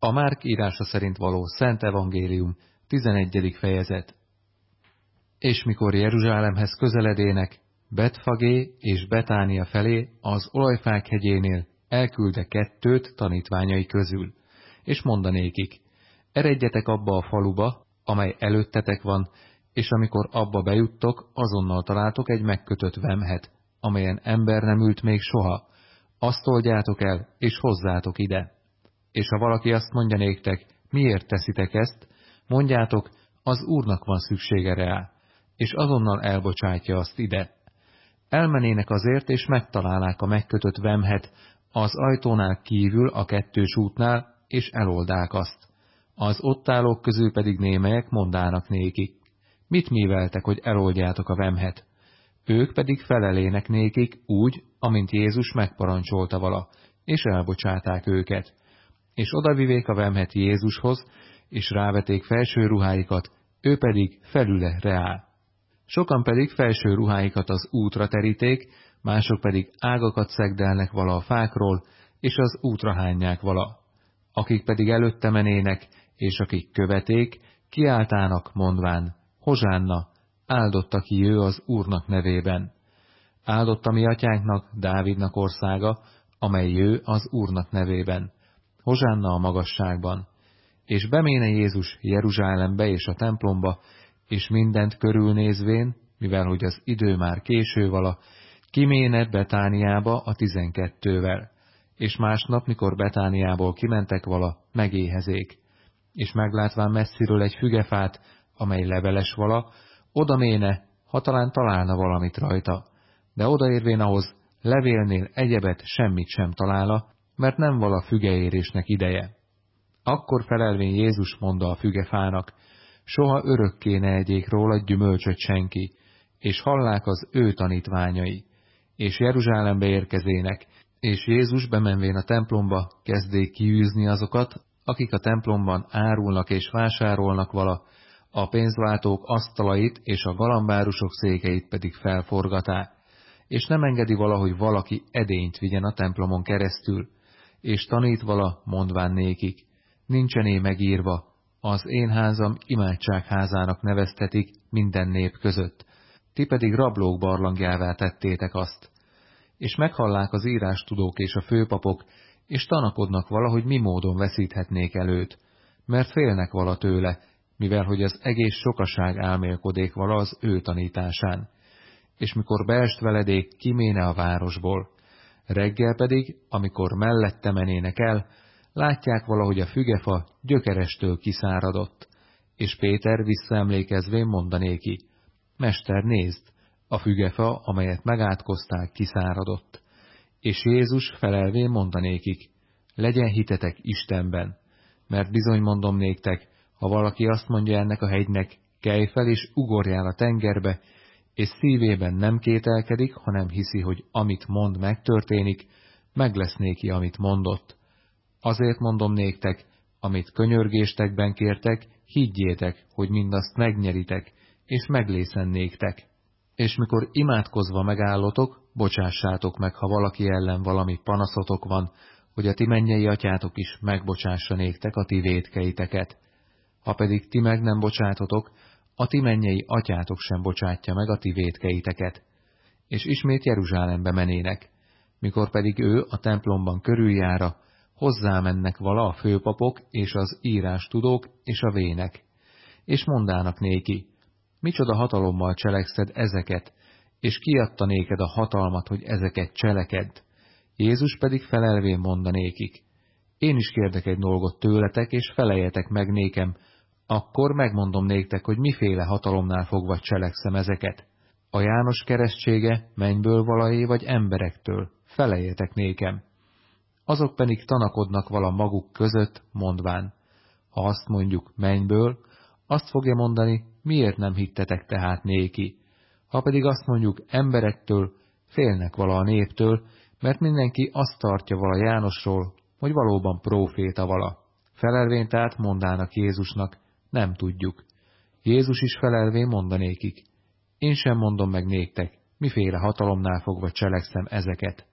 A Márk írása szerint való Szent Evangélium, 11. fejezet. És mikor Jeruzsálemhez közeledének, Betfagé és Betánia felé az olajfák hegyénél elkülde kettőt tanítványai közül, és mondanékik, eredjetek abba a faluba, amely előttetek van, és amikor abba bejuttok, azonnal találtok egy megkötött vemhet, amelyen ember nem ült még soha, azt oldjátok el, és hozzátok ide. És ha valaki azt mondja néktek, miért teszitek ezt, mondjátok, az Úrnak van szüksége rá, és azonnal elbocsátja azt ide. Elmenének azért, és megtalálák a megkötött vemhet az ajtónál kívül a kettős útnál, és eloldák azt. Az ott állók közül pedig némelyek mondának nékik. Mit műveltek, hogy eloldjátok a vemhet? Ők pedig felelének nékik úgy, amint Jézus megparancsolta vala, és elbocsáták őket. És odavivék a vemhet Jézushoz, és ráveték felső ruháikat, ő pedig felüle reál. Sokan pedig felső ruháikat az útra teríték, mások pedig ágakat szegdelnek vala a fákról, és az útra hányják vala. Akik pedig előtte menének, és akik követék, kiáltának mondván, Hozsánna, áldott, aki ő az Úrnak nevében. Áldott a mi atyánknak, Dávidnak országa, amely jő az Úrnak nevében. Hozsánna a magasságban. És beméne Jézus Jeruzsálembe és a templomba, és mindent körülnézvén, mivel hogy az idő már késő vala, kiméne Betániába a tizenkettővel, és másnap, mikor Betániából kimentek vala, megéhezék, és meglátván messziről egy fügefát, amely leveles vala, oda méne, ha talán találna valamit rajta, de odaérvén ahhoz levélnél egyebet semmit sem talála, mert nem vala fügeérésnek ideje. Akkor felelvén Jézus mondta a fügefának, soha örökké ne egyék róla gyümölcsöt senki, és hallák az ő tanítványai, és Jeruzsálembe érkezének, és Jézus bemenvén a templomba kezdék kiűzni azokat, akik a templomban árulnak és vásárolnak vala, a pénzváltók asztalait és a galambárusok székeit pedig felforgatá, és nem engedi valahogy valaki edényt vigyen a templomon keresztül, és tanít vala, mondván nékik, nincsené megírva, az én házam imádságházának neveztetik minden nép között, ti pedig rablók barlangjává tettétek azt. És meghallák az írástudók és a főpapok, és tanakodnak valahogy mi módon veszíthetnék előt, mert félnek vala tőle, mivel hogy az egész sokaság álmélkodék vala az ő tanításán. És mikor beest veledék, kiméne a városból. Reggel pedig, amikor mellette menének el, látják valahogy a fügefa gyökerestől kiszáradott, és Péter visszaemlékezvén mondanéki, Mester, nézd, a fügefa, amelyet megátkozták, kiszáradott. És Jézus felelvén mondanékik, legyen hitetek Istenben, mert bizony mondom néktek, ha valaki azt mondja ennek a hegynek, kelj fel és ugorjál a tengerbe, és szívében nem kételkedik, hanem hiszi, hogy amit mond megtörténik, meg lesz néki, amit mondott. Azért mondom néktek, amit könyörgéstekben kértek, higgyétek, hogy mindazt megnyeritek, és meglészen néktek. És mikor imádkozva megállotok, bocsássátok meg, ha valaki ellen valami panaszotok van, hogy a ti mennyei atyátok is megbocsássa néktek a ti védkeiteket ha pedig ti meg nem bocsátotok, a ti mennyei atyátok sem bocsátja meg a ti védkeiteket. És ismét Jeruzsálembe menének, mikor pedig ő a templomban körüljára, hozzámennek vala a főpapok és az írástudók és a vének, és mondának néki, micsoda hatalommal cselekszed ezeket, és kiadta néked a hatalmat, hogy ezeket cselekedd. Jézus pedig felelvén mondanékik, én is kérdek egy dolgot tőletek, és feleljetek meg nékem, akkor megmondom néktek, hogy miféle hatalomnál fogva cselekszem ezeket. A János keresztsége mennyből valahé vagy emberektől, feleljetek nékem. Azok pedig tanakodnak vala maguk között, mondván, ha azt mondjuk mennyből, azt fogja mondani, miért nem hittetek tehát néki. Ha pedig azt mondjuk emberektől, félnek vala a néptől, mert mindenki azt tartja vala Jánosról, hogy valóban próféta vala. Felelvén tehát mondának Jézusnak, nem tudjuk. Jézus is felelvén mondanékik. Én sem mondom meg néktek, miféle hatalomnál fogva cselekszem ezeket.